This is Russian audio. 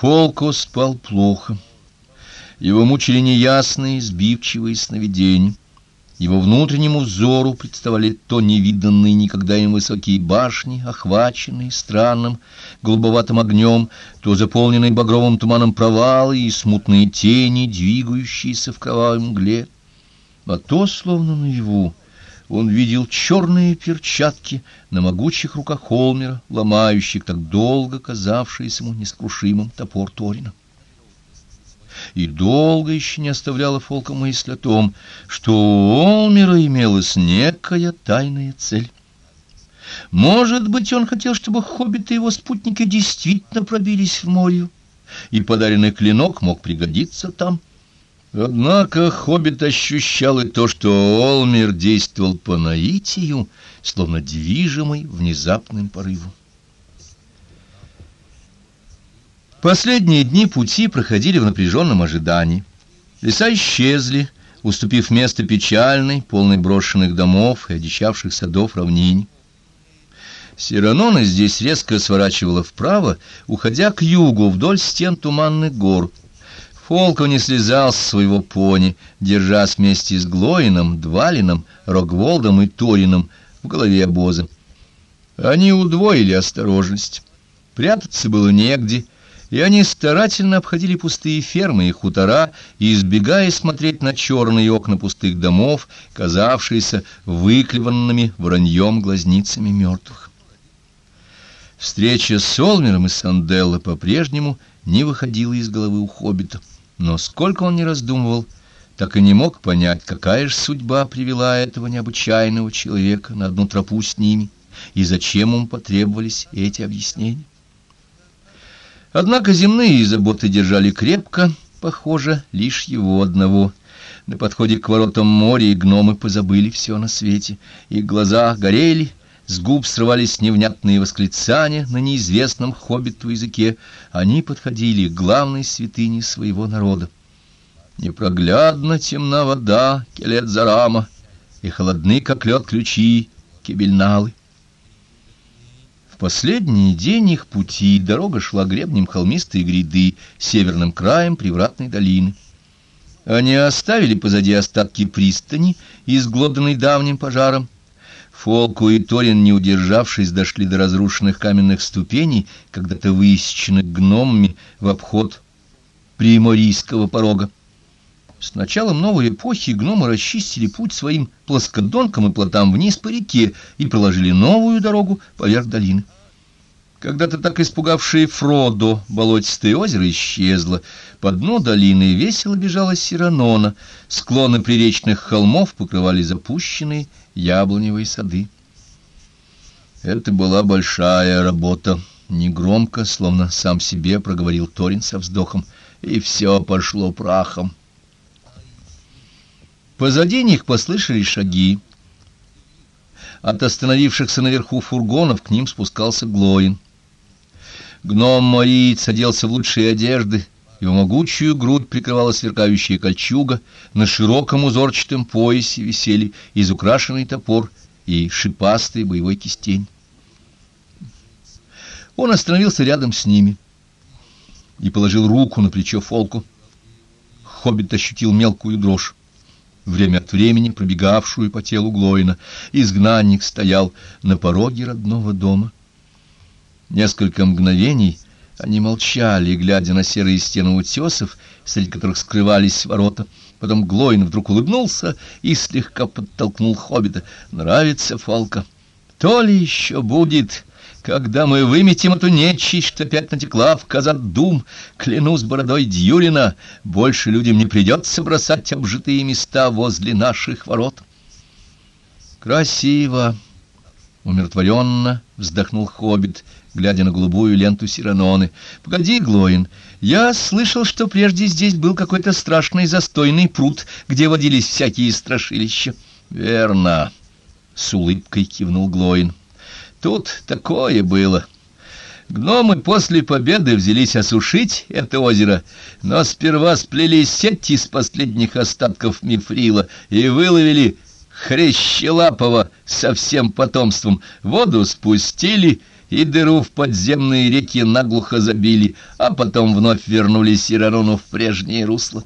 Фолко спал плохо. Его мучили неясные, сбивчивые сновидения. Его внутреннему взору представали то невиданные никогда им высокие башни, охваченные странным голубоватым огнем, то заполненные багровым туманом провалы и смутные тени, двигающиеся в кровавой мгле. А то, словно наяву, он видел черные перчатки на могучих руках Холмера, ломающих так долго казавшийся ему нескрушимым топор Торина. И долго еще не оставляла Фолка мысль о том, что у Олмера имелась некая тайная цель. Может быть, он хотел, чтобы хоббиты и его спутники действительно пробились в море, и подаренный клинок мог пригодиться там. Однако хоббит ощущал и то, что Олмер действовал по наитию, словно движимый внезапным порывом. Последние дни пути проходили в напряженном ожидании. Леса исчезли, уступив место печальной, полной брошенных домов и одичавших садов равнине. Сиранона здесь резко сворачивала вправо, уходя к югу вдоль стен туманных гор — Фолко не слезал с своего пони, держась вместе с Глоином, Двалином, Рогволдом и Торином в голове обоза. Они удвоили осторожность. Прятаться было негде, и они старательно обходили пустые фермы и хутора, избегая смотреть на черные окна пустых домов, казавшиеся выклеванными враньем глазницами мертвых. Встреча с Олмером и Санделло по-прежнему не выходила из головы у хоббита. Но сколько он не раздумывал, так и не мог понять, какая же судьба привела этого необычайного человека на одну тропу с ними, и зачем ему потребовались эти объяснения. Однако земные заботы держали крепко, похоже, лишь его одного. На подходе к воротам моря гномы позабыли все на свете, их глаза горели, с губ срывались невнятные восклицания на неизвестном хоббиту языке. Они подходили к главной святыне своего народа. Непроглядна темна вода, келет зарама, и холодны, как лед, ключи, кибельналы. В последний день их пути дорога шла гребнем холмистой гряды, северным краем привратной долины. Они оставили позади остатки пристани, изглоданной давним пожаром, Фолку и Торин, не удержавшись, дошли до разрушенных каменных ступеней, когда-то высеченных гномами в обход приморийского порога. С началом новой эпохи гномы расчистили путь своим плоскодонкам и плотам вниз по реке и проложили новую дорогу поверх долины. Когда-то так испугавшее Фродо болотистое озеро исчезло. По дну долины весело бежала Сиранона. Склоны приречных холмов покрывали запущенные яблоневые сады. Это была большая работа. Негромко, словно сам себе проговорил Торин со вздохом. И все пошло прахом. Позади них послышались шаги. От остановившихся наверху фургонов к ним спускался Глоин. Гном-мориец оделся в лучшие одежды, его могучую грудь прикрывала сверкающая кольчуга, на широком узорчатом поясе висели изукрашенный топор и шипастый боевой кистень. Он остановился рядом с ними и положил руку на плечо Фолку. Хоббит ощутил мелкую дрожь, время от времени пробегавшую по телу Глоина. Изгнанник стоял на пороге родного дома. Несколько мгновений они молчали, глядя на серые стены утесов, среди которых скрывались ворота. Потом Глоин вдруг улыбнулся и слегка подтолкнул хоббита. «Нравится Фолка? То ли еще будет, когда мы выметим эту нечисть, что опять натекла в Казат-Дум. Клянусь бородой Дьюрина, больше людям не придется бросать обжитые места возле наших ворот». «Красиво!» — умиротворенно вздохнул хоббит — глядя на голубую ленту Сираноны. «Погоди, Глоин, я слышал, что прежде здесь был какой-то страшный застойный пруд, где водились всякие страшилища». «Верно», — с улыбкой кивнул Глоин. «Тут такое было». Гномы после победы взялись осушить это озеро, но сперва сплели сеть из последних остатков мифрила и выловили хрящелапого со всем потомством. Воду спустили и дыру в подземные реки наглухо забили, а потом вновь вернули Сирарону в прежнее русло.